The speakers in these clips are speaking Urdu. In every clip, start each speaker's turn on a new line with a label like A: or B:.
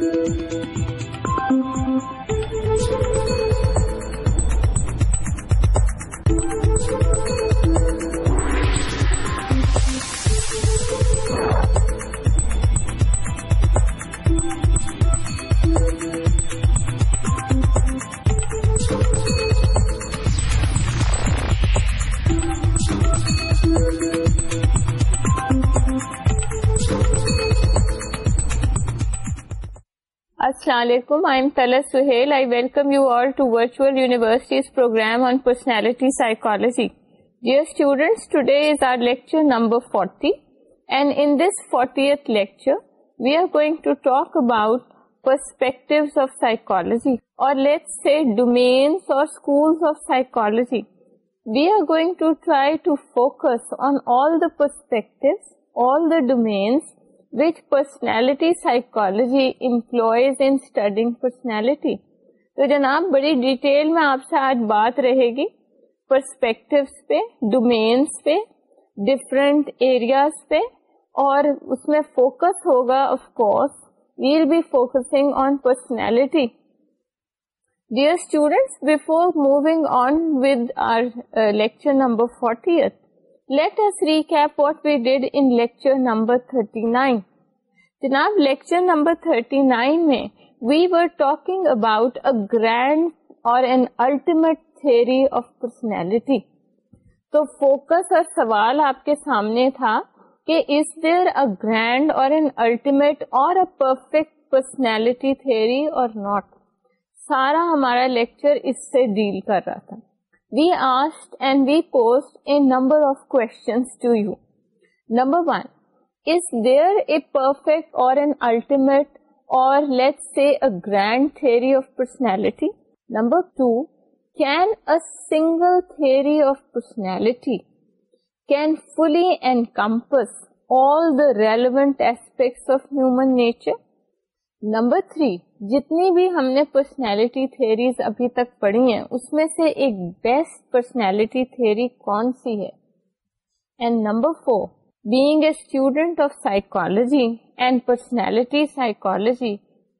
A: دی رہتی ہیں we are going to try to focus on all the domains which personality psychology employs in studying personality تو جناب بڑی ڈیٹیل میں آپ سے آج بات رہے گی پرسپیکٹوس پہ ڈومینس پہ ڈفرینٹ ایریاز پہ اور اس میں فوکس ہوگا of course we'll be focusing on personality dear students before moving on with our lecture number forty let what whether جناب لیکچر تھرٹی نائن میں گرینڈ اور سوال آپ کے سامنے تھا کہ اس دیر ا گرینڈ اور نوٹ سارا ہمارا لیکچر اس سے ڈیل کر رہا تھا we asked and we poster grand three personality number two کینگل theory of personality can fully encompass aspects of human nature number three جتنی بھی ہم نے پرسنالٹی تھیریز ابھی تک پڑھی ہیں اس میں سے ایک بیسٹ پرسنالٹی تھیری کون سی ہے اینڈ نمبر فور سائیکولوجی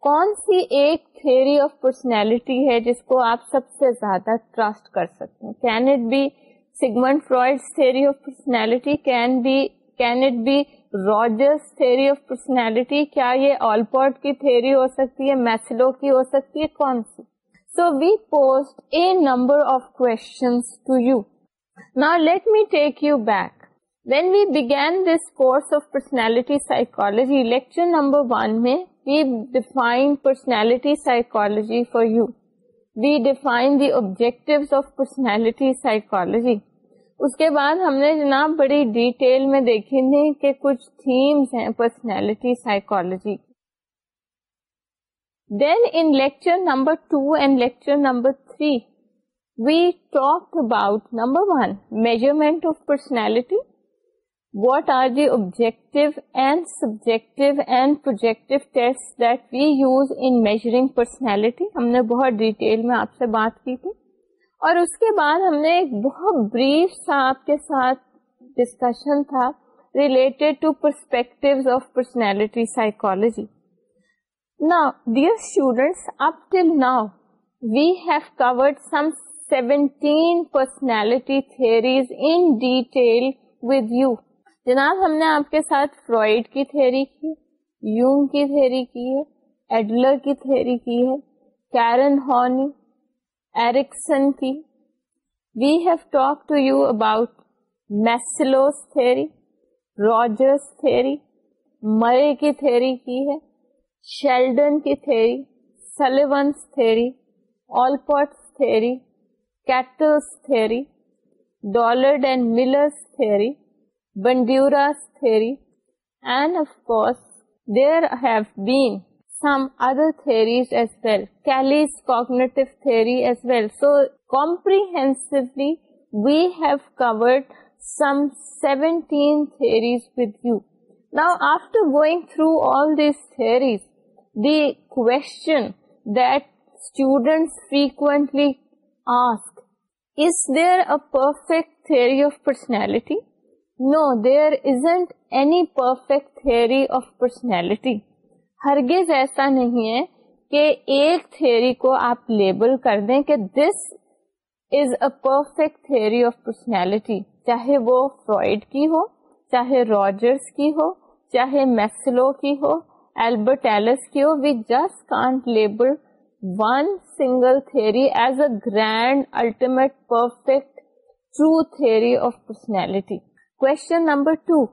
A: کون سی ایک تھیری آف پرسنالٹی ہے جس کو آپ سب سے زیادہ ٹرسٹ کر سکتے ہیں can it be Sigmund Freud theory of personality can be can it be Rogers theory of personality کیا یہ آلپرٹ کی تھھیری ہو سکتی ہے میسلو کی ہو سکتی ہے کون سی so we posed a number of back when we begin this course of personality psychology lecture number one میں we define personality psychology for you we define the objective of personality psychology اس کے بعد ہم نے جناب بڑی ڈیٹیل میں دیکھے تھے کہ کچھ تھیمس ہیں personality psychology then in lecture number two and lecture number three we talk about number one measurement of personality what are the objective and subjective and measuring personality ہم نے بہت ڈیٹیل میں آپ سے بات کی تھی اور اس کے بعد ہم نے ایک بہت بریف سا آپ کے ساتھ ڈسکشن تھا related to perspective of personality psychology نا dear students up till now we have covered some personality theories in detail with you جناب ہم نے آپ کے ساتھ فرائڈ کی تھیری کی یونگ کی تھیری کی ہے ایڈلر کی تھیری کی ہے کیرن ہارنی ایرکسن کی we have talk to you about Maslow's theory Rogers theory May کی تھیری کی ہے شیلڈن کی theory Sullivan's theory Allport's theory Cattell's theory Dollard and Miller's theory Bandura's theory and of course there have been some other theories as well کیمپریہ theories the perfect theory of personality no there isn't perfect theory of personality ہرگز ایسا نہیں ہے کہ ایک تھیوری کو آپ لیبل کر دیں کہ this is a perfect theory of personality چاہے وہ فرائڈ کی ہو چاہے راجرس کی ہو چاہے میکسلو کی ہو ایلبرٹ ایلس کی ہو we just can't label one single theory as a grand ultimate perfect true theory of personality question number two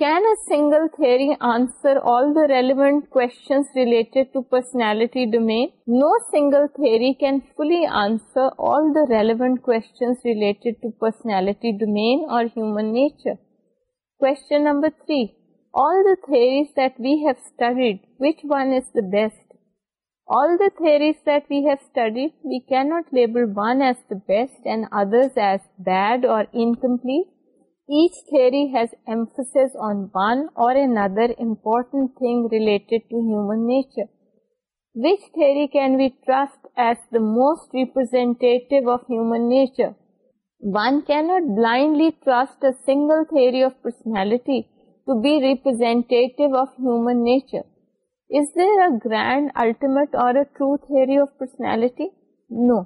A: single three answer all the ریلیونٹنس related to personality ڈومیل تھے ایچ تھیری ہیز ایمفسرٹینٹ ریلیٹڈی can we trust as the most representative ہیومنچرسنالٹی to be ریپرزینٹی گرانڈیمٹی نو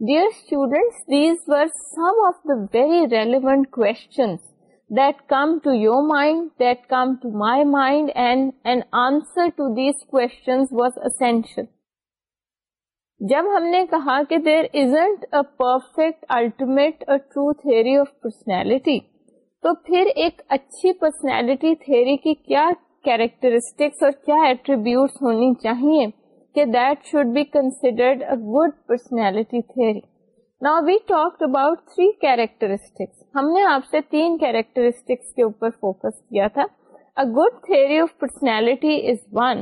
A: Dear students, these these were some of the very relevant questions questions that that come come to to to your mind, mind my and an answer was essential. جب ہم نے کہا کہ there isn't a perfect ultimate true الٹی آف پرسنالٹی تو پھر ایک اچھی پرسنالٹی تھری کی کیا کیریکٹرسٹکس اور کیا ایٹریبیوٹس ہونی چاہیے کہ that should be considered a good personality theory نا we talk about three characteristics ہم نے آپ سے تین کیریکٹرسٹکس کے اوپر فوکس کیا تھا a good theory of personality is one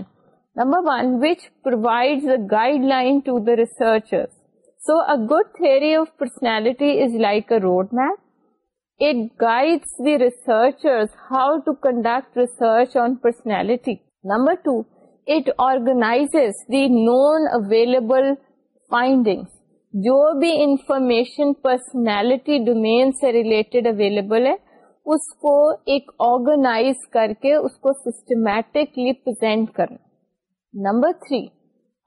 A: number one which provide a guideline to the researcher so a good theory of personality is like a road map It guides the researchers how to conduct research on personality. Number two, it organize the non available finding جو بھی انفارمیشن پرسنالٹی ڈومین سے ریلیٹڈ اویلیبل ہے اس کو ایک آرگنائز کر کے اس کو سسٹمیٹکلی پرزینٹ کرنا number three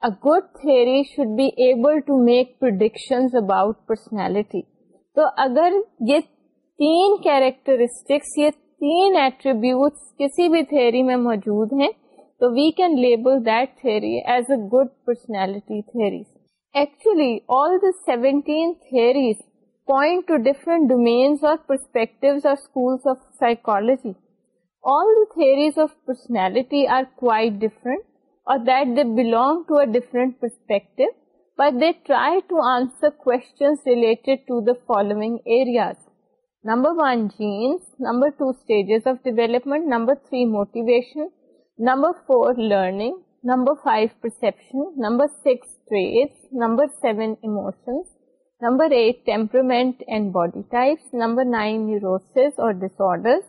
A: a good theory should be able to make prediction about personality تو اگر یہ تین کیریکٹرسٹکس یہ تین ایٹریبیوٹس کسی بھی تھری میں موجود ہیں we can label that thread number one genes number two stage of development number three motivation Number 4, learning. Number 5, perception. Number 6, traits. Number 7, emotions. Number 8, temperament and body types. Number 9, neuroses or disorders.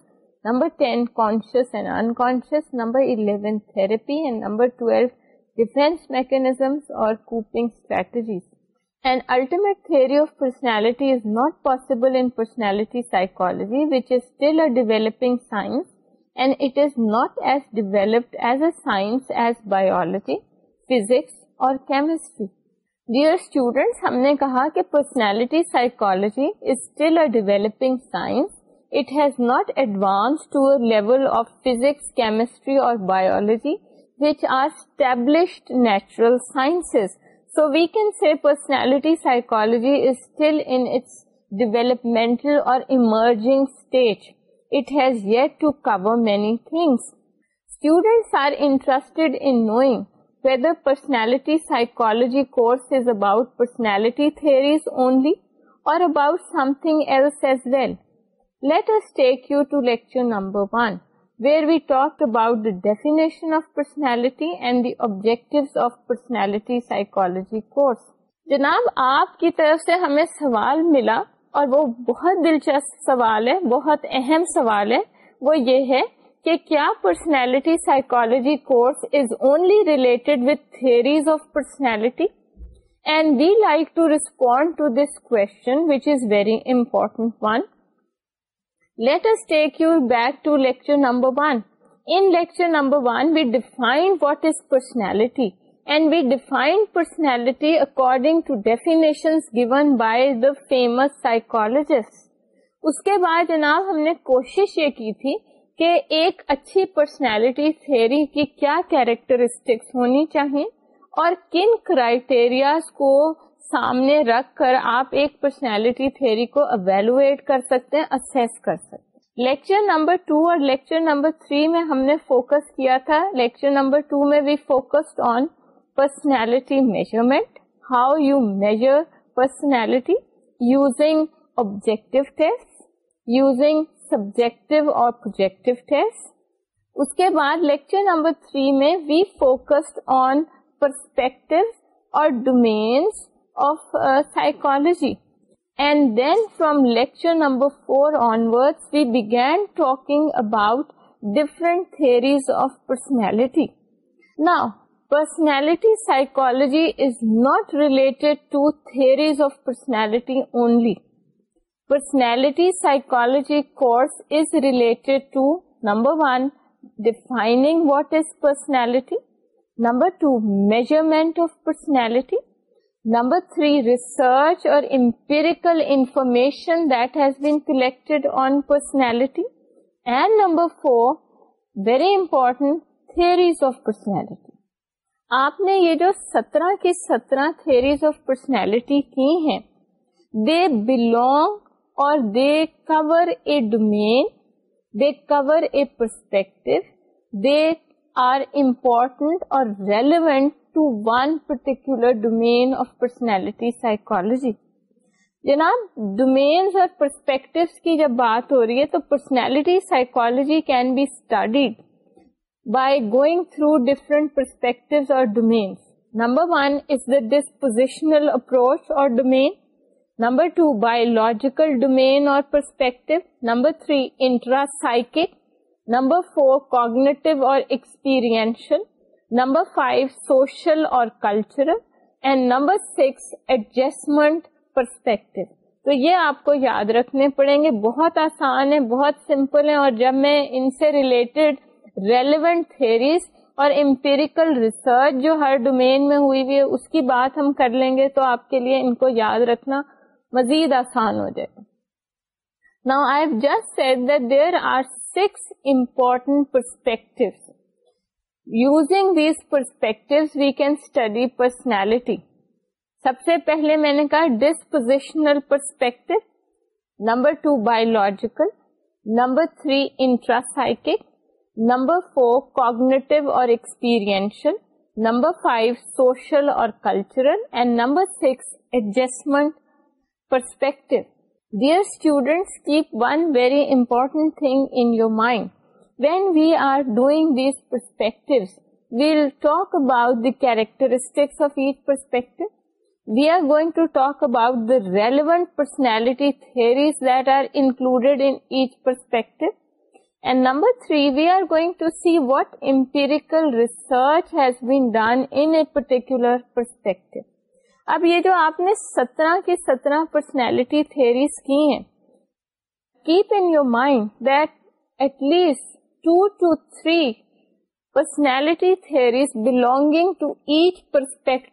A: Number 10, conscious and unconscious. Number 11, therapy. And number 12, defense mechanisms or coping strategies. An ultimate theory of personality is not possible in personality psychology, which is still a developing science. And it is not as developed as a biology physics اور کیمسٹری ڈیئر اسٹوڈینٹس ہم نے کہا کہ personality psychology is still a developing has not advance to level of physics chemistry اور biology which are established natural sciences so we can see personality psychology is still in its developmental اور emerging stage number one where we talk about personality and the object of personality طرف سے ہمیں سوال ملا اور وہ بہت دلچسپ سوال ہے بہت اہم سوال ہے وہ یہ ہے کہ کیا personality psychology course is only related with theories of personality and we like to respond to this question which is very important one let us take you back to lecture number one in lecture number one we define what is personality and we define personality according given by famous psychologist اس کے بعد جناب ہم نے کوشش یہ کی تھی کہ ایک اچھی پرسنالٹی تھیری کی کیا کیریکٹرسٹکس ہونی چاہیے اور کن کرائٹیریاز کو سامنے رکھ کر آپ ایک پرسنالٹی تھیری کو اویلویٹ کر سکتے ہیں اسیس کر سکتے لیکچر نمبر ٹو اور لیکچر نمبر تھری میں ہم نے فوکس کیا تھا لیکچر نمبر ٹو میں we focused on personality measurement how you measure personality using object using subject اور اس کے بعد لیکچر نمبر تھری میںلٹی now personality psychology is not related of personality only personality psychology course related what is personality number two measurement of personality number three research personality آپ نے یہ جو سترہ کی سترہ تھیریز آف پرسنالٹی کی ہیں دے بلونگ اور they cover a domain they cover a perspective they are important اور relevant to one particular domain of personality psychology جناب ڈومینس اور پرسپیکٹو کی جب بات ہو رہی ہے تو personality psychology can be studied by going through different perspective اور ڈسپوزیشنل اپروچ domain ڈومین اور perspective number three psychic number four cognitive اور ایکسپیرئنشل نمبر فائیو سوشل اور cultural and number six adjustment perspective تو یہ آپ کو یاد رکھنے پڑیں گے بہت آسان ہے بہت سمپل ہے اور جب میں ان سے ریلیٹڈ ریلیونٹ تھیریز اور امپیریکل ریسرچ جو ہر ڈومین میں ہوئی ہوئی ہے اس کی بات ہم کر لیں گے تو آپ کے لیے ان کو یاد رکھنا مزید آسان ہو جائے گا نا just set that there are six important perspective using these perspective we can study personality سب سے پہلے میں نے کہا dispositional perspective number two biological number three intrapsychic Number 4, cognitive or experiential. Number 5, social or cultural. And number 6, adjustment perspective. Dear students, keep one very important thing in your mind. When we are doing these perspectives, we'll talk about the characteristics of each perspective. We are going to talk about the relevant personality theories that are included in each perspective. And number three we are going to see what empirical research اب یہ جو آپ نے سترہ کی سترہ پرسنالٹی تھیریز کی ہیں keep in your mind that at least two two three personality theories belonging to each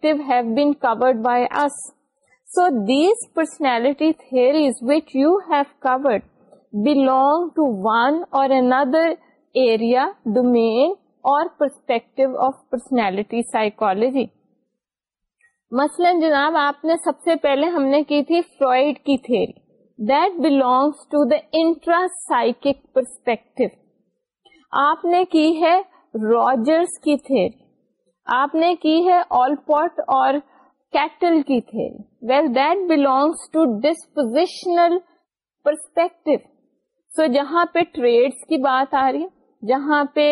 A: these personality theories which you have covered belong to one or another area, domain or perspective of personality psychology. مثلا جناب آپ نے سب سے پہلے ہم نے کی تھی فرائڈ کی theory that belongs to the intra psychic perspective آپ نے کی ہے روجرس کی تھیری آپ نے کی ہے پوٹ اور کیٹل کی theory well that belongs to dispositional perspective so جہاں پہ ٹریڈس کی بات آ رہی ہے جہاں پہ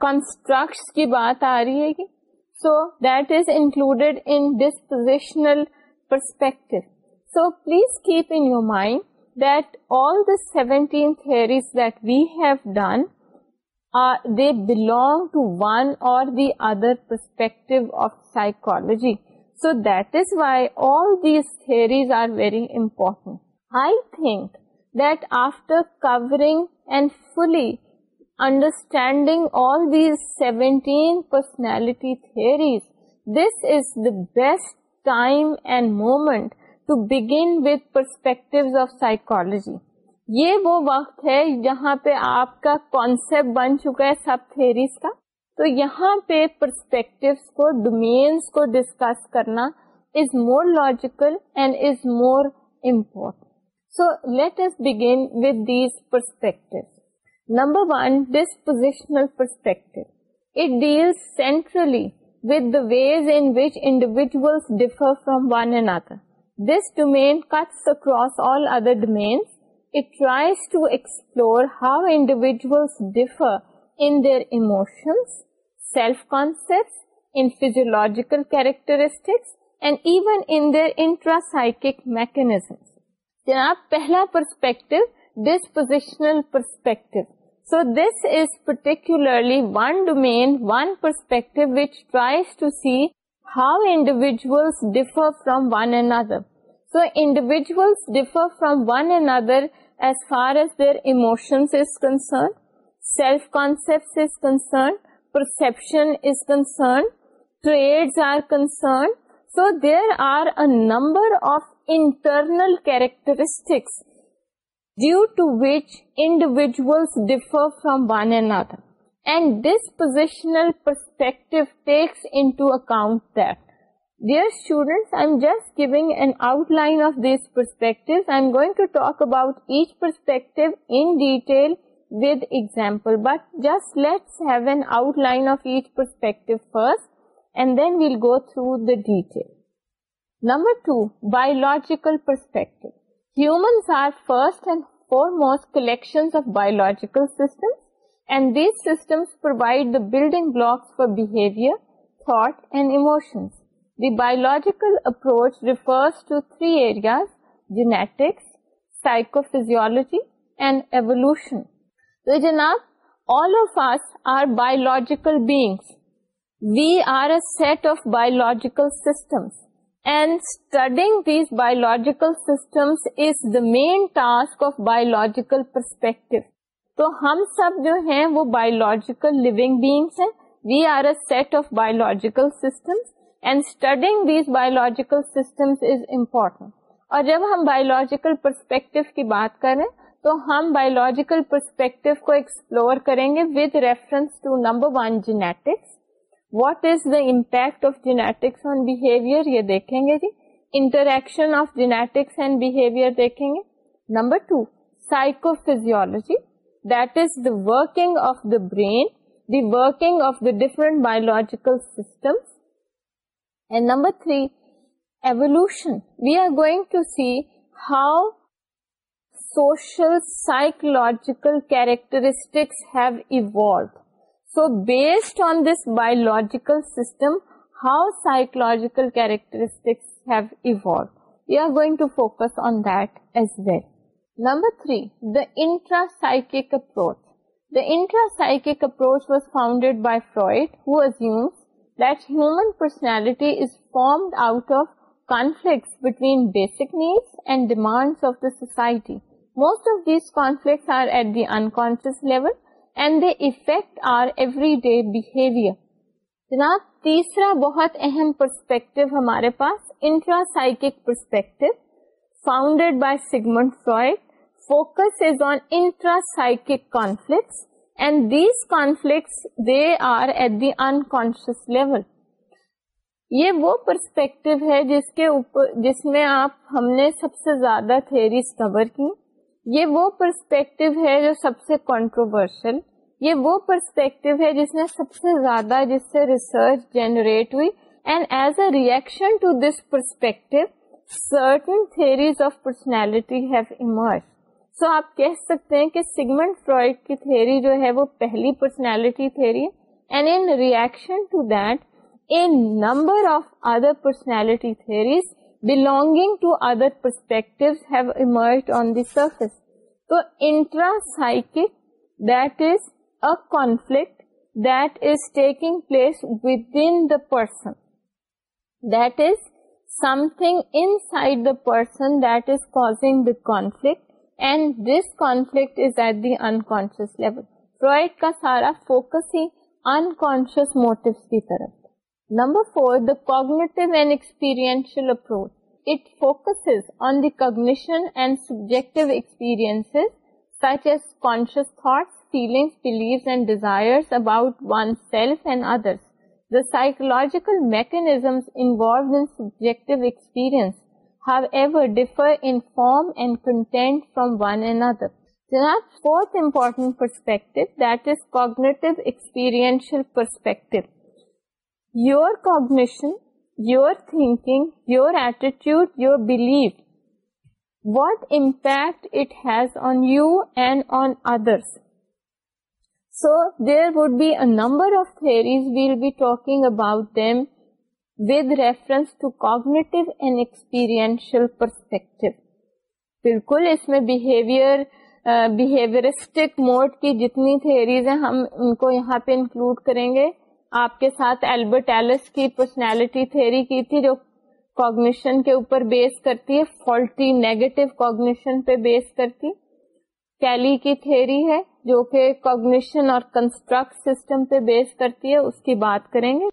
A: کنسٹرکٹس کی بات آ رہی ہے so that is included in dispositional perspective so please keep in your mind that all the 17 theories that we have done are uh, they belong to one or the other perspective of psychology so that is why all these theories are very important i think that after covering and fully understanding all these 17 personality theories, this is the best time and moment to begin with perspectives of psychology. یہ وہ وقت ہے جہاں پہ آپ کا کانسیپٹ بن چکا ہے سب تھیریز کا تو یہاں پہ پرسپیکٹوس کو ڈومینس کو ڈسکس کرنا is more logical and is more important so let us begin with these perspective number perspective centrally with the ways in which individuals ڈیفرن kits اکراسرس اٹرائیز to explore how individuals differ in their emotions self concept in physiological characteristics and even intrapsychic mechanisms جناب پہلا perspective dispositional perspective so this is particularly one one domain perspective which to see how individuals and other so individual differ from one and other as far as their emotions is concern self concept is concern perception is concern trait are concern so there are a number of internal characteristics due to which individuals differ from one another. And this positional perspective takes into account that. Dear students, I'm just giving an outline of these perspectives. I'm going to talk about each perspective in detail with example, but just let's have an outline of each perspective first, and then we'll go through the detail. Number two biological perspective humans are first collection genetics ایولی جناب all of us are biological beings we are it of biological systems جیکسٹمس is the main task of biological perspective تو ہم سب جو ہیں وہ biological we are a of biological systems and studying these biological systems is important اور جب ہم بایولوجیکل پرسپیکٹو کی بات کریں تو ہم بایولوجیکل پرسپیکٹو کو ایکسپلور کریں گے with reference to number one genetics what is the impact of genetics on behaviour یہ دیکھیں گے جی interaction of genetics and behaviour دیکھیں گے number two psychophysiology that is the working of the brain the working of the different biological systems number three evolution we are going to see how social psychological characteristics have evolved so based on this biological system how psychological that human personality is formed out of conflicts between basic needs and demand of the society most of these conflicts are at the unconscious level جناب تیسرا بہت اہم پرسپیکٹو ہمارے پاس psychic perspective founded by Sigmund Freud focus is on and these conflicts they are at the perspective ہے جس کے اوپر جس میں آپ ہم نے سب سے زیادہ تھیریز کور کی یہ وہ پرسپیکٹو ہے جو سب سے کانٹروورشل یہ وہ پرسپیکٹو ہے جس نے سب سے زیادہ جس سے ریسرچ جنریٹ ہوئی and as a reaction to this perspective certain theories of personality have emerge so آپ کہہ سکتے ہیں کہ سیگمنٹ فرائڈ کی تھیری جو ہے وہ پہلی personality theory and in reaction to that a number of other personality theories belonging to other perspective on the surface تو انٹراسائکلکٹ place with in the person does something and the person that is causing the conflict and this conflict is at the unconscious level Freud کا سارا فوکس ہی ان کونشیس موٹو کی طرف Number four, the cognitive and experiential approach. It focuses on the cognition and subjective experiences such as conscious thoughts, feelings, beliefs and desires about oneself and others. The psychological mechanisms involved in subjective experience, however, differ in form and content from one another. The fourth important perspective, that is cognitive experiential perspective. Your cognition your thing your attitude your belief what impact it has on you and on others so there would be number of theories we'll be talking about them with reference to cognitive and experiential perspective بالکل اس میں uh, جتنی تھیریز ہیں ہم ان کو یہاں پہ انکلوڈ کریں گے آپ کے ساتھ البرٹ ایلس کی پرسنالٹی تھیری کی تھی جو کوگنیشن کے اوپر بیس کرتی ہے فالٹی نیگیٹو کوگنیشن پہ بیس کرتی کیلی کی تھیری ہے جو کہ کوگنیشن اور کنسٹرکٹ سسٹم پہ بیس کرتی ہے اس کی بات کریں گے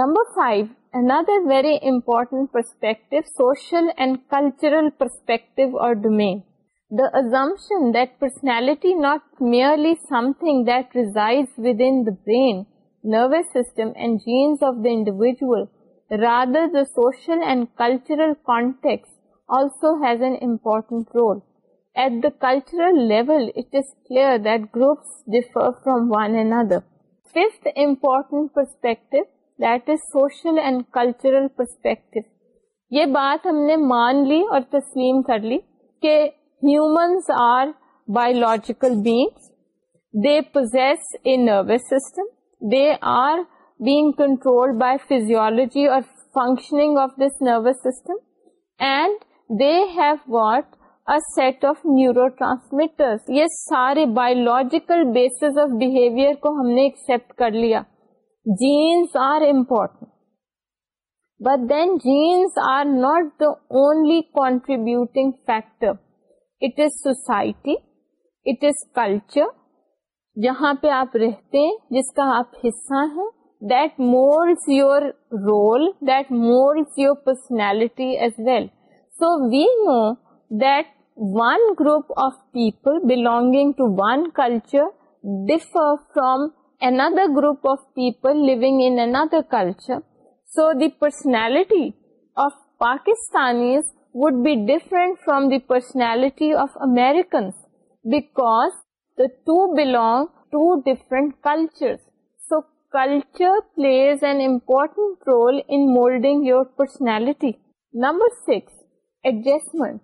A: number five another very important perspective social and cultural perspective اور domain The assumption that personality not merely something that resides within the brain, nervous system and genes of the individual rather the social and کلچرلز and important role at داچر اینڈ کلچرل پرسپیکٹ یہ بات ہم نے مان لی اور تسلیم کر لیمنس آر بایولوجیکل بیگس دے پر جی اور functioning of this nervous system and they have what a set of neurotransmitter یہ سارے بایولوجیکل بیسز آف بہیویئر کو ہم نے ایکسپٹ کر لیا genes are important but then genes are not the only contributing factor it is society it is culture جہاں پہ آپ رہتے ہیں جس کا آپ حصہ ہیں دیٹ مورس یور رول مورس more personality as well so we know that one group of people belonging to one culture differ another group group of people in another culture so the personality of Pakistani would be different from the personality of Americans because The two belong to different cultures. So culture plays an important role in molding your personality. Number 6, adjustment.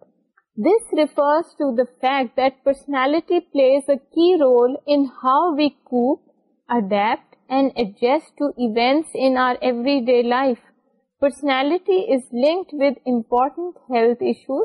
A: This refers to the fact that personality plays a key role in how we cope, adapt, and adjust to events in our everyday life. Personality is linked with important health issues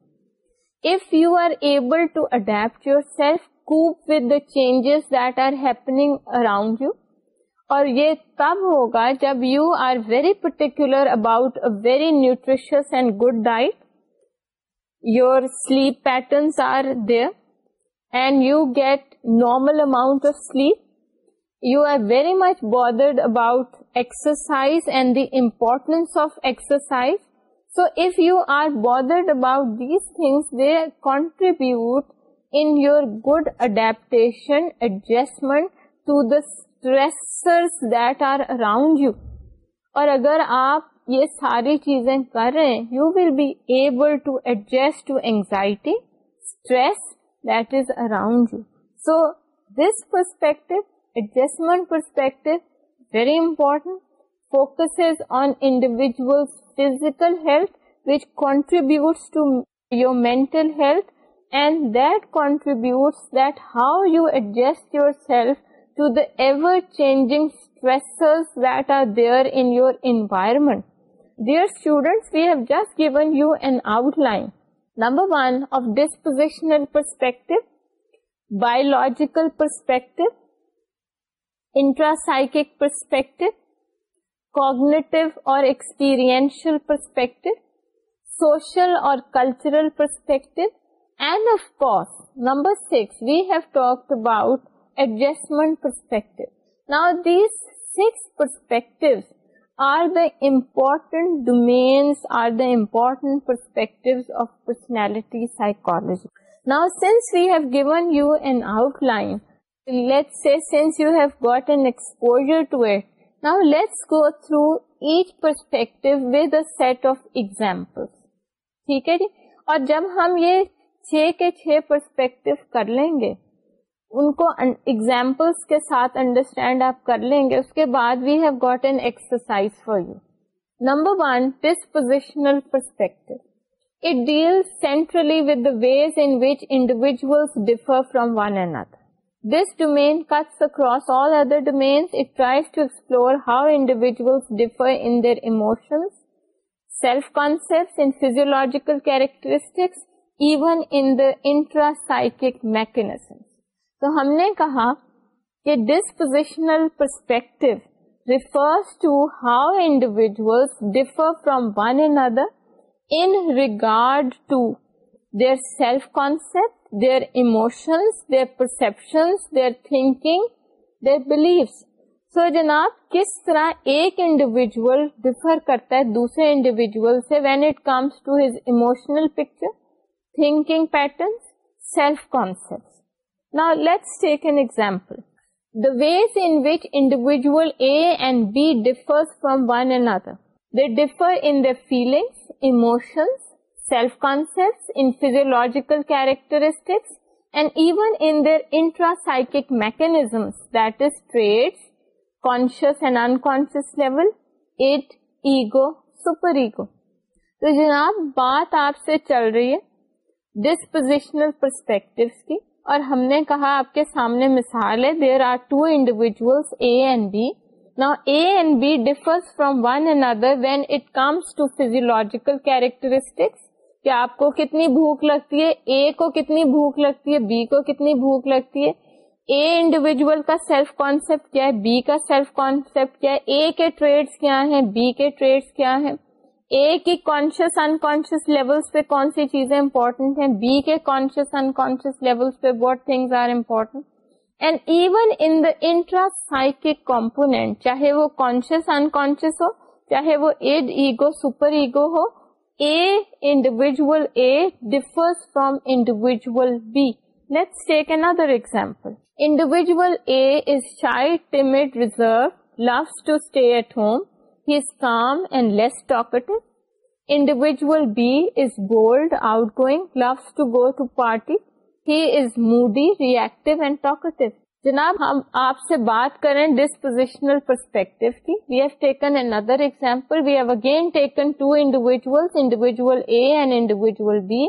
A: if you are able to adapt yourself, cope with the changes that are happening around you. اور یہ تب ہوگا جب you are very particular about very nutrition and good diet your sleep patterns are د and you get normal amount of sleep you are very much bothered about exercise and the importance of exercise so if you are bothered about these things they contribute in your good adaptation adjustment to those that are around you اور اگر آپ یہ ساری چیزیں کر رہے ہیں you will be able to adjust to anxiety stress that is around you so this perspective adjustment perspective very important focus on individual physical health which contribute میں biological perspective intrapsychic perspective cognitive or experiential perspective, social or cultural perspective, and of course, number 6, we have talked about adjustment perspective. Now, these 6 perspectives are the important domains, are the important perspectives of personality psychology. Now, since we have given you an outline, let's say since you have got an exposure to it, Now go through each perspective with a set of examples. ٹھیک ہے جی اور جب ہم یہ چھ کے چھ پرسپیکٹو کر لیں گے ان کو ایگزامپلس کے ساتھ انڈرسٹینڈ آپ کر لیں گے اس کے بعد we have got an exercise for you number one dispositional perspective it deal centrally with the ways in which individual differ from one and this domain domains explore how individuals differs self concept physiological characteristics even intrapsychic mechanism تو ہم نے کہا کہ dispositional perspective refers to how individuals differ from one and other in regard to their self concept perceptions their thinking their beliefs سو جناب کس طرح ایک انڈیویژل ڈیفر کرتا ہے دوسرے انڈیویژل سے when it comes to his emotional picture thinking patterns self concept نہپل the ways in which individual A and B differs from one and other the differ feelings self concepts, in in physiological characteristics, and even their self concepts in physiological characteristics even intrapsychic mechanism this conscious and in تو جناب بات آپ سے چل رہی ہے ڈسپوزیشنل پرسپیکٹو کی اور ہم نے کہا آپ کے سامنے مثال ہے there are two individuals A and B نا A B differs from one and other when it comes to physiological characteristics کہ آپ کو کتنی بھوک لگتی ہے اے کو کتنی بھوک لگتی ہے بی کو کتنی بھوک لگتی ہے اے انڈیویجل کا سیلف کانسیپٹ کیا ہے بی کا سیلف کانسیپٹ کیا ہے اے کے ٹریڈس کیا ہیں بی کے ٹریڈس کیا ہیں اے کی کانشیس ان لیولس پہ کون سی چیزیں امپورٹنٹ ہیں بی کے کانشیس انکانشیس لیولس پہ what things are important and even in the intra psychic component چاہے وہ کانشیس ان ہو چاہے وہ ایڈ ایگو سپر ایگو ہو بی ای گولڈ آؤٹوئ love to party rate and talk جناب ہم آپ سے بات کریں ڈسپوزیشنل پرسپیکٹو کی we have taken another example we have again taken two A and ٹوڈیویجل B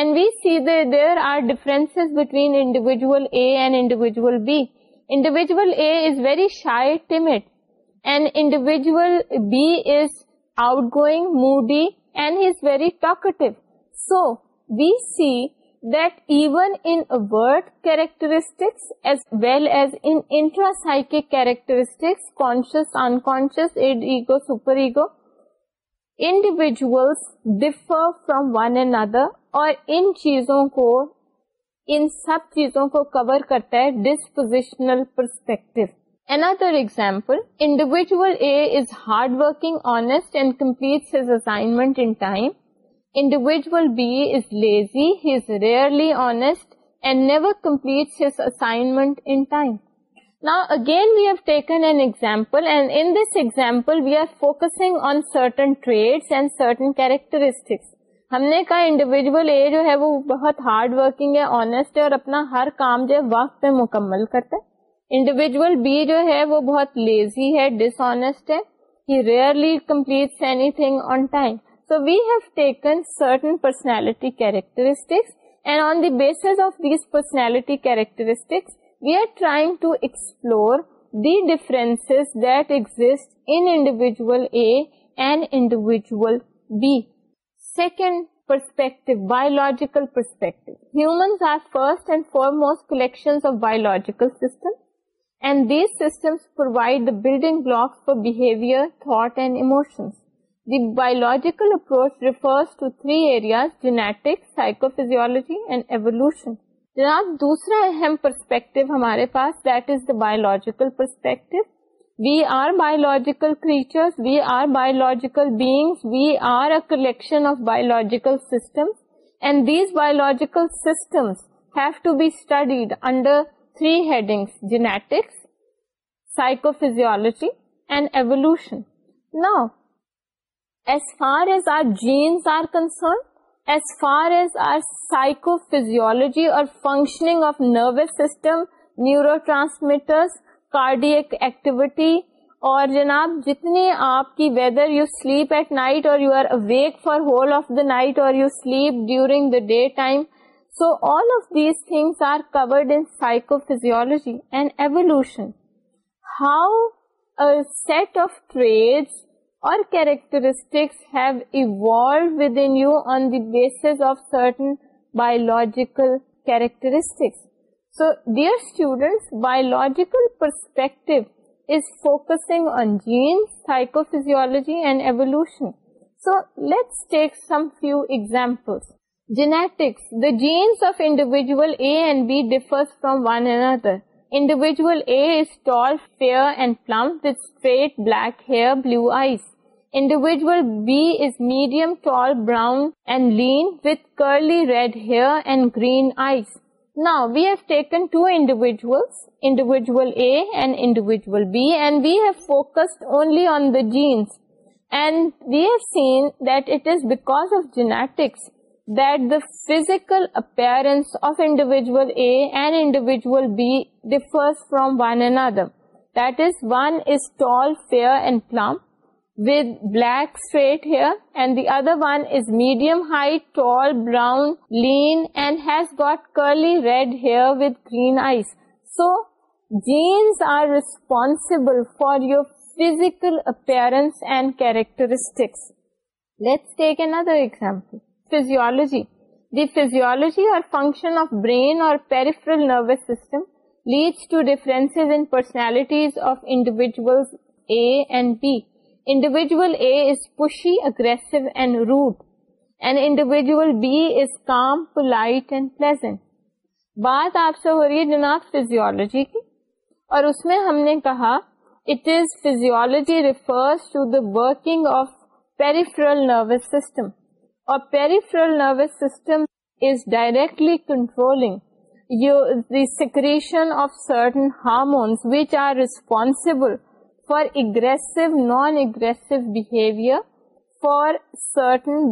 A: and we see there are differences between individual B individual A is very shy timid and individual B is outgoing moody and he is very talk so we see ٹرسٹکس well as intrapsychic characteristics ان کو ego individual differ from one and other اور ان چیزوں کو ان سب چیزوں کو کور کرتا ہے dispositional perspective another example individual A is hard working honest and complete assignment ان ہم نے کہا انڈیویژل ہارڈ ورکنگ ہے اور اپنا ہر کام جو وقت پہ مکمل کرتا ہے انڈیویژل بی جو ہے وہ بہت لیزی ہے ڈس آنےسٹ ہے so we've taken certain personality characteristics of these personality characteristics we are trying that ایگزویژل A and individual B second perspective biological perspective humans are first foremost collection for behaviour thought and emotions The biological approach refers to three areas genetics, psychophysiology and evolution. جناب دوسرا اہم پرسپیکٹو ہمارے پاس that is the biological perspective we are biological we are biological beings we are a collection of biological systems and these biological systems have to be studied under three headings genetics psychophysiology and evolution now as far as are genes are concern as far as are psychophysiology اور functioning of nervous system neurotransmitter activity اور جناب جتنی آپ کی whether you sleep at night or you are awake for whole of the night or you sleep during the day time so all of these things are covered in psychophysiology and evolution how set of traits or characteristics have evolved within you on the basis of certain biological characteristics. So, dear students, biological perspective is focusing on genes, psychophysiology and evolution. So, let's take some few examples. Genetics. The genes of individual A and B differs from one another. Individual is toward plum black blue آئیویژل بیڈیم ٹور برا ریڈ ہیئر اینڈ گرین ٹوڈیویژل individual A individual B and we've focus genes and we've seen this back of genes that the physical appearance of individual A and individual B differs from one another. That is, one is tall, fair and plump with black straight hair, and the other one is medium height, tall, brown, lean and has got curly red hair with green eyes. So, genes are responsible for your physical appearance and characteristics. Let's take another example. physiology. The physiology or function of brain or peripheral nervous system leads to differences in personalities of individuals A and B. Individual A is pushy, aggressive and rude. And individual B is calm, polite and pleasant. بات آپ سے ہو رہی ہے جناب فیزیولوجی کی اور اس میں ہم نے کہا it is physiology refers to the working of peripheral nervous system اور peripheral nervous system is directly controlling the secretion of certain hormones which are responsible for aggressive non aggressive behaviour for certain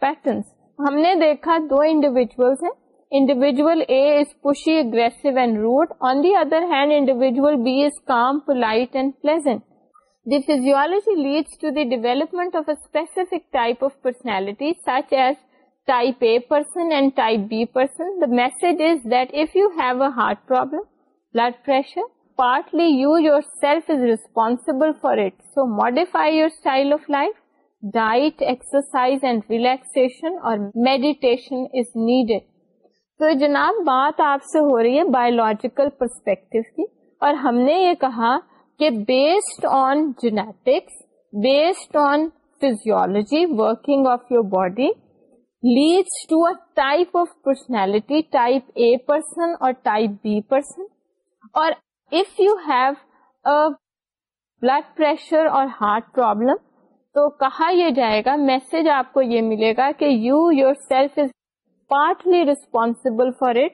A: patterns ہم نے دیکھا دو انڈیویجلس ہیں individual A is pushy aggressive and rude on the other hand individual B is calm polite and pleasant the فیولا leads to development of a type of personality such as a person heart problem blood pressure partly use yourself is responsible for it so modify your style of life diet exercise and relaxation اور میڈیٹیشنڈ تو جناب بات آپ سے ہو رہی ہے بایولوجیکل پرسپیکٹو کی اور ہم نے یہ کہا کہ based on genetics based on physiology working of your body leads to a type of personality type A person اور ٹائپ بی پرسن اور if you have a blood pressure اور ہارٹ پرابلم تو کہا یہ جائے گا میسج آپ کو یہ ملے گا کہ you yourself is partly responsible for it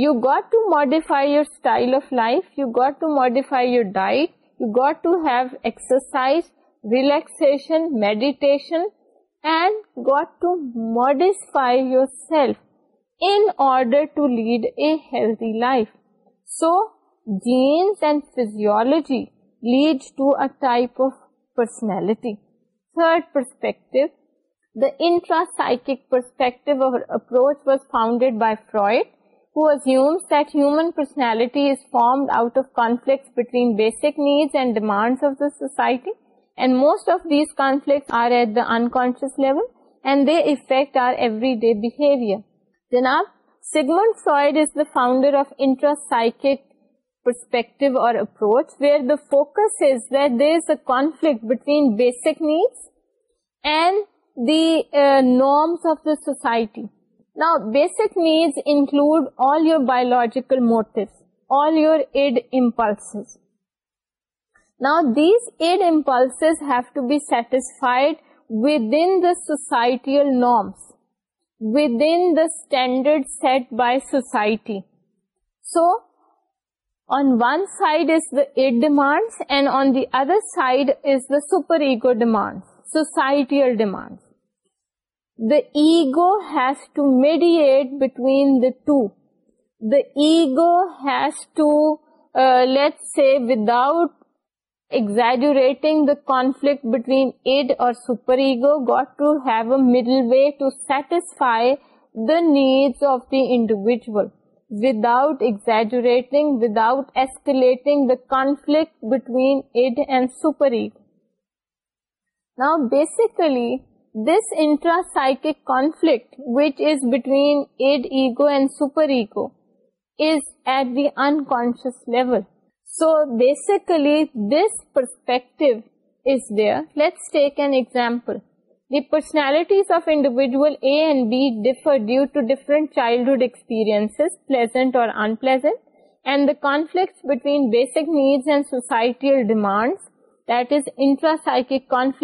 A: you got to modify your style of life you got to modify your diet you got to have exercise relaxation meditation your and physiology lead personality psychic perspective approach was founded by Freud founder psychic perspective approach where basic needs and the norms of the society Now, basic needs include all your biological motives, all your id impulses. Now, these id impulses have to be satisfied within the societal norms, within the standard set by society. So, on one side is the id demands and on the other side is the superego demands, societal demands the ego has to mediate between the two. The ego has to, uh, let's say, without exaggerating the conflict between id or superego, got to have a middle way to satisfy the needs of the individual, without exaggerating, without escalating the conflict between id and superego. Now, basically, personalities of انڈیویجلڈ be different childhood experience pleasant اور B is the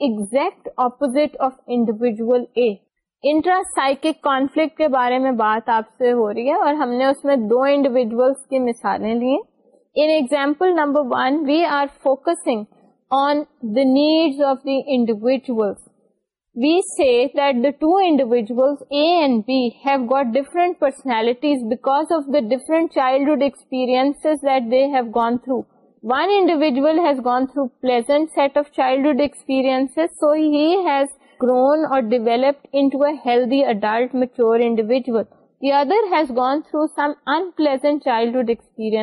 A: at اوپ individual intra psychic conflict کے بارے میں بات آپ سے ہو رہی ہے اور ہم نے اس میں دو انڈیویجلس کی مثالیں لی in example number one we are focusing on the needs of the individuals we see that the two individuals A and B have got different personalities because of the different childhood have gone through one individual has gone through pleasant set of experience so has develop into a ہیلدیویژل چائلڈمنٹ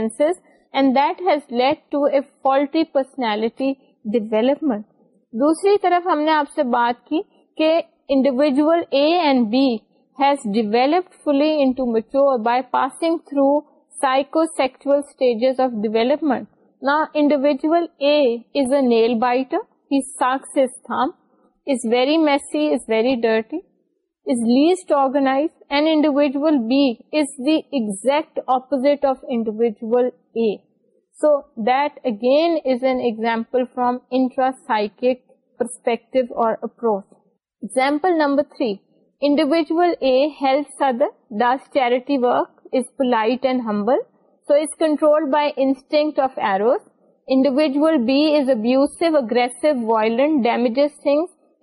A: دوسری طرف ہم نے آپ سے بات کی کہ individual A and develop fully انچیور by passing through psycho sexual stages of development نا individual A is a nail biter ری میسی ڈرٹی آرگناجل بیس the exact is انڈیویجلگ example from intrapsychic perspective اور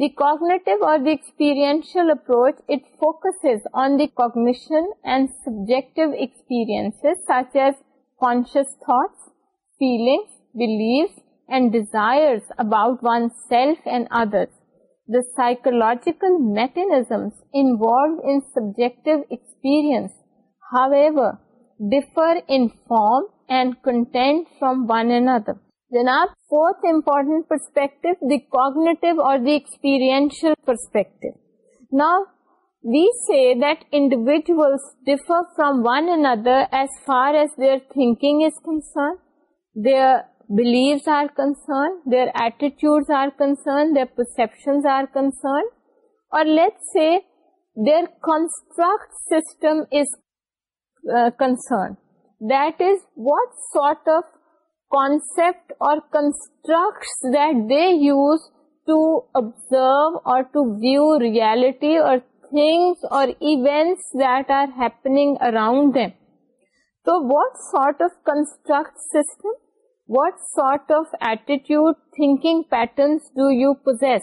A: دی کاگنیچ دی کاگنی سبجیکٹو کونشیس تھا desire about one self and other the psychological mechanism experience however differ and content from one and other جناب fourth important perspective the cognitive اور دی ایکسپیرئنشل پرسپیکٹو نا we see that individual differ from one another as far as their thinking is concern their beliefs are concern their ایٹیچیوڈ are concern their perception are concern اور let see their construct system is concern that is what sort of concept or constructs that they use to observe or to view reality or things or events that are happening around them. So what sort of construct system, what sort of attitude, thinking patterns do you possess?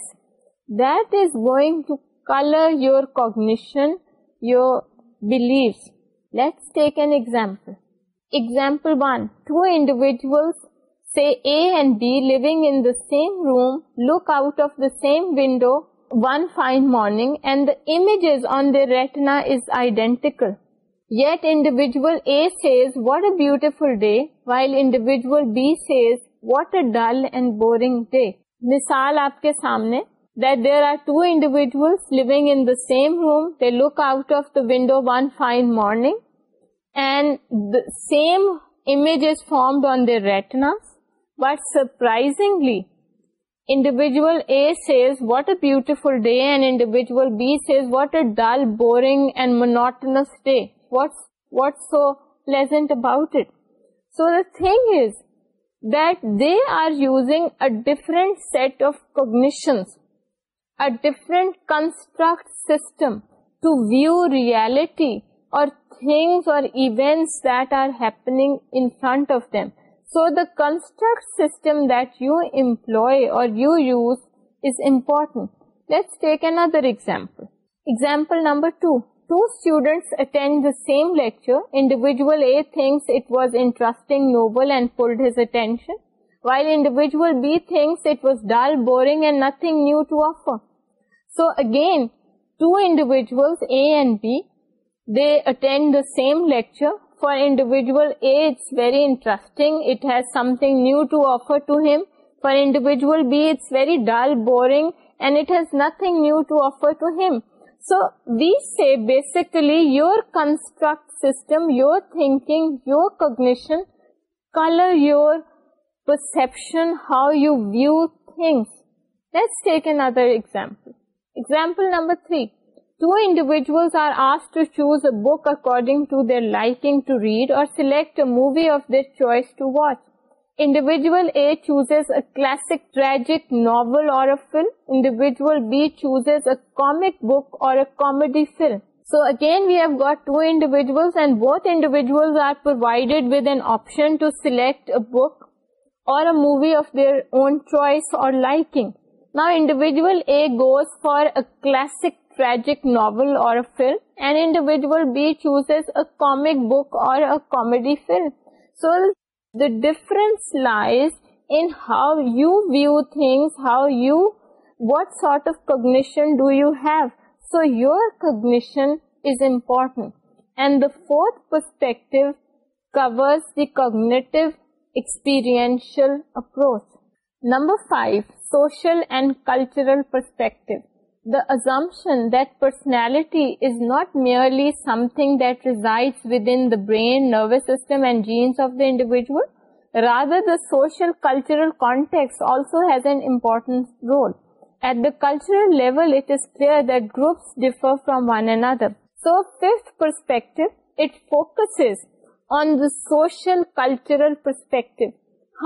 A: That is going to color your cognition, your beliefs. Let's take an example. Example one two individual say A and B لگ the same room look out of the same window morning and on the retina is identical yet individual A what a beautiful day while individual B sees what a dull and boring day مثال آپ کے سامنے that there are two individual room look out of the window one fine morning and the same image is formed on their retinas. But surprisingly, individual A says, what a beautiful day, and individual B says, what a dull, boring and monotonous day. What's so pleasant about it? So the thing is that they are using a different set of cognitions, a different construct system to view reality so again two individuals A and B They attend the same lecture. For individual A, it's very interesting. It has something new to offer to him. For individual B, it's very dull, boring, and it has nothing new to offer to him. So, we say basically your construct system, your thinking, your cognition, color your perception, how you view things. Let's take another example. Example number 3. Two individuals are as to choose according so again we've got ٹوڈیویجلسلائیڈن ٹو سلیکٹ بک اور movie of their own choice اور لائک نا انڈیویژل اے گوز فارسک ٹریجک ناول اور film and individual B choose book اور difference lies in how you view things how you what sort of cognition do you have so your cognition is important and the fourth perspective course the cognitive experiential approach number five social and cultural perspective assumption that personality is not merely something that reside within brain nervous system and genes of the individual rather the social has an important role at داچر that groups differ from one and other so fifth perspective it focus on the social cultural perspective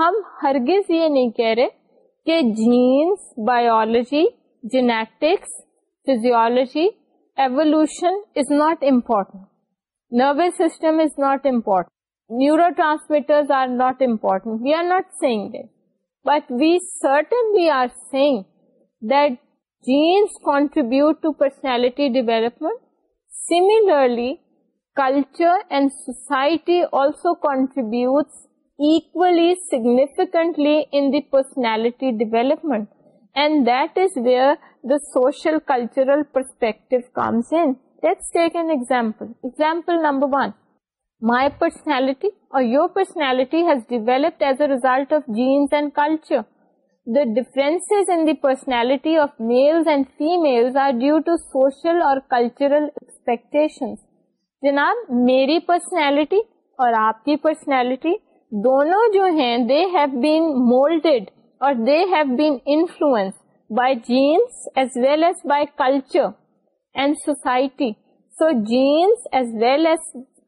A: ہم ہرگیز یہ نہیں کہہ رہے کہ genes biology genetics, physiology, evolution is not important. Nervous system is not important. Neurotransmitters are not important. We are not saying this. But we certainly are saying that genes contribute to personality development. Similarly, culture and society also contributes equally significantly in the personality development. اینڈل پرسپیکٹسٹی اور آپ کی پرسنالٹی دونوں جو ہیں or they have been influenced by genes as well as by culture and society. So genes as well as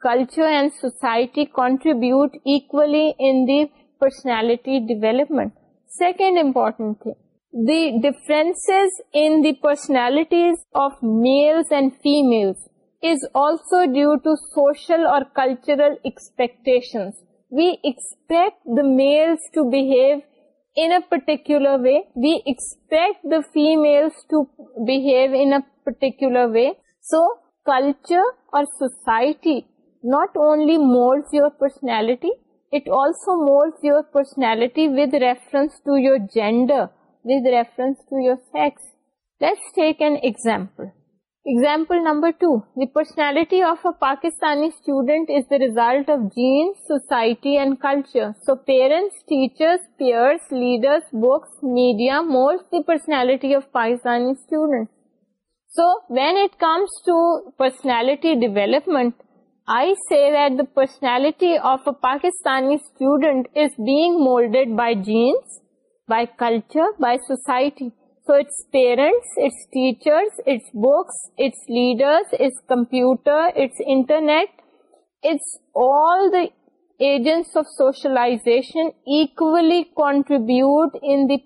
A: culture and society contribute equally in the personality development. Second important thing, the differences in the personalities of males and females is also due to social or cultural expectations. We expect the males to behave in a particular way. We expect the females to behave in a particular way. So, culture or society not only molds your personality, it also molds your personality with reference to your gender, with reference to your sex. Let's take an example. Example number two the personality of a Pakistani so when it comes to personality development I see what the personality of a Pakistani student is being mould by genes by culture by society so it's parents teacher books لیڈرنٹس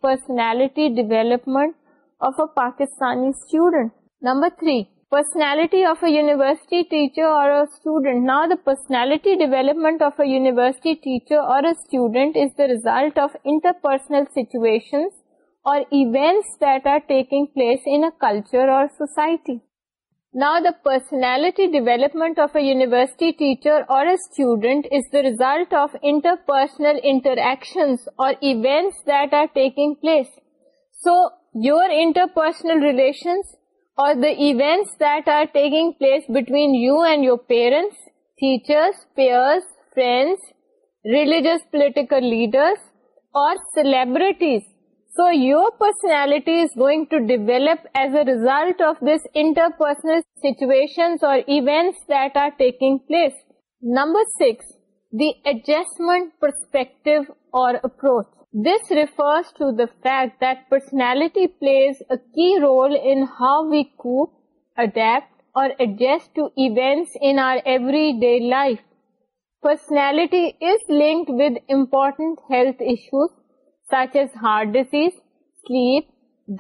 A: personality development of a Pakistani student number three personality of a university teacher اور ڈیولپمنٹ آف اونیورسٹی ٹیچر اور situations or events that are taking place in a culture or society. Now, the personality development of a university teacher or a student is the result of interpersonal interactions or events that are taking place. So, your interpersonal relations or the events that are taking place between you and your parents, teachers, peers, friends, religious political leaders or celebrities so your personality is going to develop as a result of this interpersonal situation اور approach this refers to the fact personality plays key role in our وی کو day life personality is link with important health issues such as heart disease, sleep,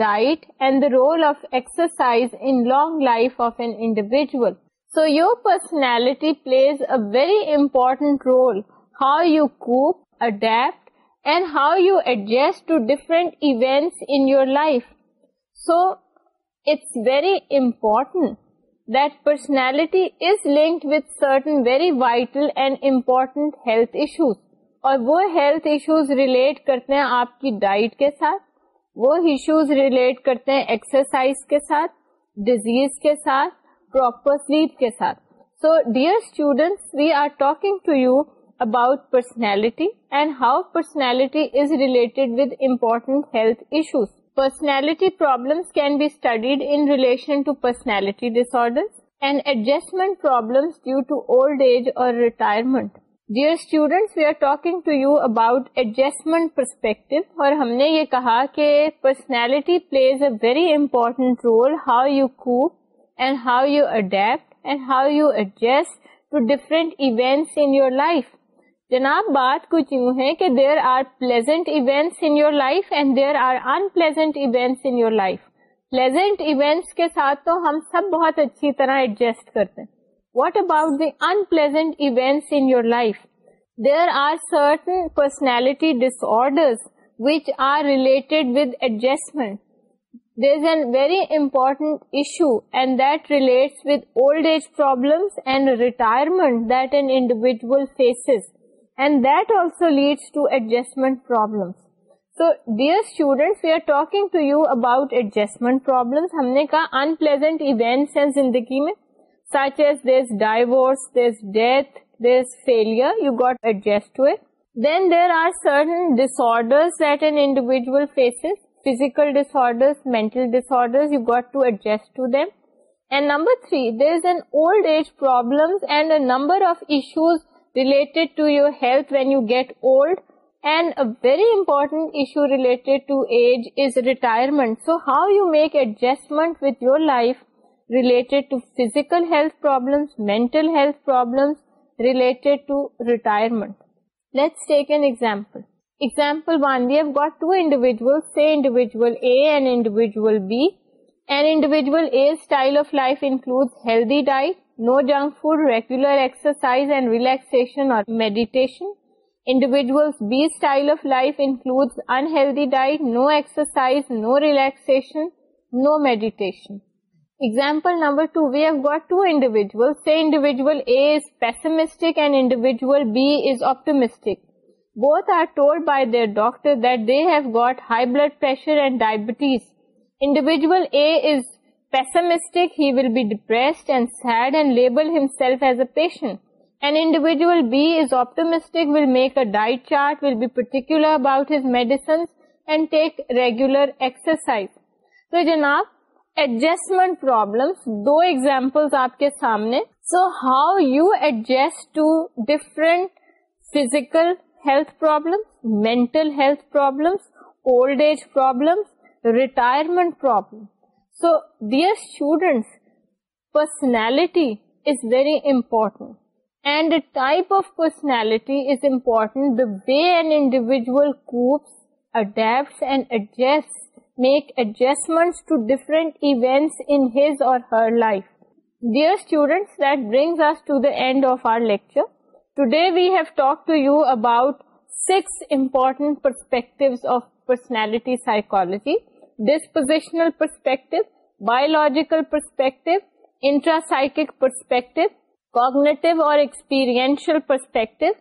A: diet, and the role of exercise in long life of an individual. So your personality plays a very important role, how you cope, adapt, and how you adjust to different events in your life. So it's very important that personality is linked with certain very vital and important health issues. اور وہ ہیلتھ ایشوز ریلیٹ کرتے ہیں آپ کی ڈائٹ کے ساتھ وہ ایشوز ریلیٹ کرتے ہیں ایکسرسائز کے ساتھ ڈیزیز کے ساتھ پراپر سلیپ کے ساتھ so dear students we are talking to you about personality and how personality is related with important health issues personality problems can be studied in order and adjustment problems due to old age اور retirement dear students we are talking to you about adjustment perspective اور ہم نے یہ کہا کہ personality plays a very important role how you cope and how you adapt and how you adjust to different events in your life جناب بات کچھ یوں ہے کہ there are pleasant events in your life and there are unpleasant events in your life pleasant events کے ساتھ تو ہم سب بہت اچھی طرح ایڈجسٹ کرتے ہیں what about the unpleasant event life there are certain personality ڈسرچ are relate adjustment this an very important issue and relates retirement that and individual faces and that also leads to adjustment problem so dear students we are talking to you about adjustment problem ہم نے کہا ان پلیزنٹ ایونٹس ہیں زندگی میں such as this divorce, this death, this failure, you got to adjust to it. Then there are certain disorders that an individual faces, physical disorders, mental disorders, you got to adjust to them. And number 3, there is an old age problems and a number of issues related to your health when you get old. And a very important issue related to age is retirement. So how you make adjustment with your life related physical be style of life unhealthy diet no exercise example number 2 we have got two individuals say individual a is pessimistic and individual b is optimistic both are told by their doctor that they have got high blood pressure and diabetes individual a is pessimistic he will be depressed and sad and label himself as a patient An individual B is optimistic, will make a diet chart, will be particular about his medicines and take regular exercise. So, Janab, adjustment problems دو ایگزامپل آپ کے سامنے so how you adjust to different physical health problems mental health problems old age problems retirement problem so dear students personality is very important and type of personality is important the way and individual copes adapt and adjust make adjustments to different events in his or her life. Dear students, that brings us to the end of our lecture. Today we have talked to you about 6 important perspectives of personality psychology: dispositional perspective, biological perspective, intrapsychic perspective, cognitive or experiential perspective,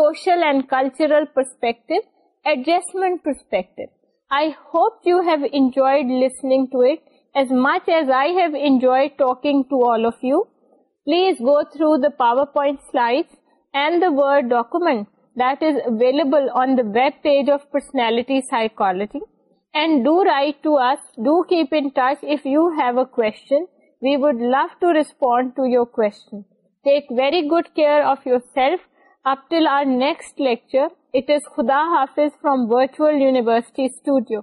A: social and cultural perspective, adjustment perspective. I hope you huge listening please go through it available we would love to respond to your kitchen take very good care of yourself اپل our next lecture it is خدا حافظ فرام ورچوئل یونیورسٹی اسٹوڈیو